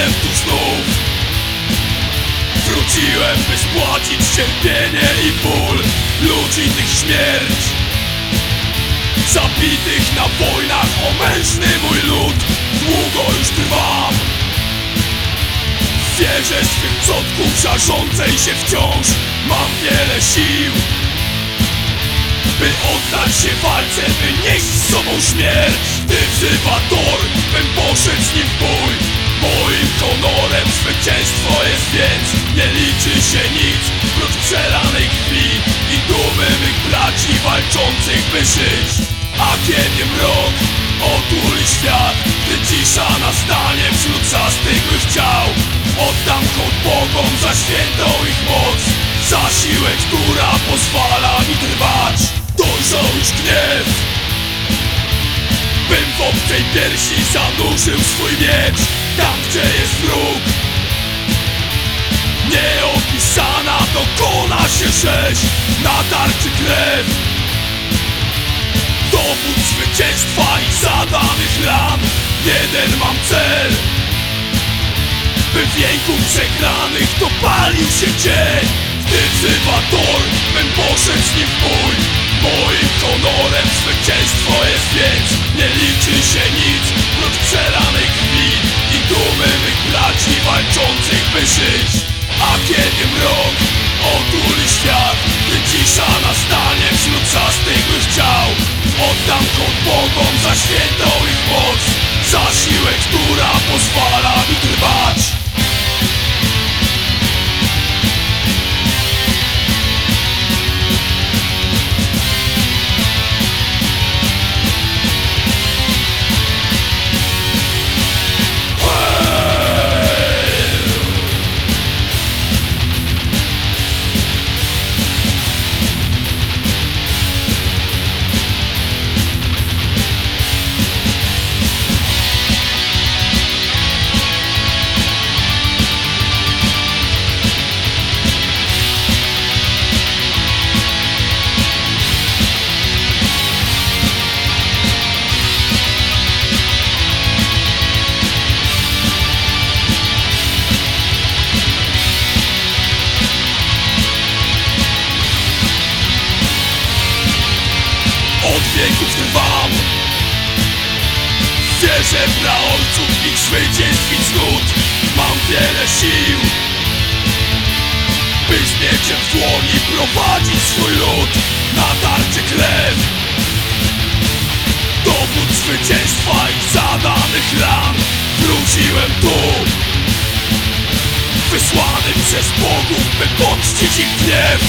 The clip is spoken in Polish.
tu znów. Wróciłem, by spłacić cierpienie i ból Ludzi tych śmierć. Zabitych na wojnach o mężny mój lud Długo już trwam W wierze swych przodków żarzącej się wciąż Mam wiele sił by oddać się walce, by nieść z sobą śmierć. Gdy wzywa Thor, bym poszedł z nim w bój Moim honorem zwycięstwo jest więc Nie liczy się nic, prócz przelanej krwi I dumy mych braci walczących by żyć. A kiedy mrok otuli świat Gdy cisza nastanie wśród zastygłych ciał Oddam hołd Bogom za świętą ich moc Za siłę, która pozwala mi trwać. Dojrzał już gniew Bym w obcej piersi zanurzył swój miecz Tam gdzie jest wróg Nieopisana dokona się rzeź Na tarczy krew Dowód zwycięstwa i zadanych ran. Jeden mam cel By w wieku przegranych dopalił się dzień. Gdy wzywa Thor, bym poszedł by żyć A kiedy mrok otuli świat Gdy cisza nastanie wśród zastygłych ciał. Oddam hołd Bogom za świętą ich moc Za siłę, która pozwala mi trwać wieków trwam. Wierzę praojców ich zwycięstw i cnót. Mam wiele sił By z mieczem w dłoni prowadzić swój lud. Na tarczy krew Dowód zwycięstwa i zadanych ran Wróciłem tu Wysłany przez bogów, by poczcić ich gniew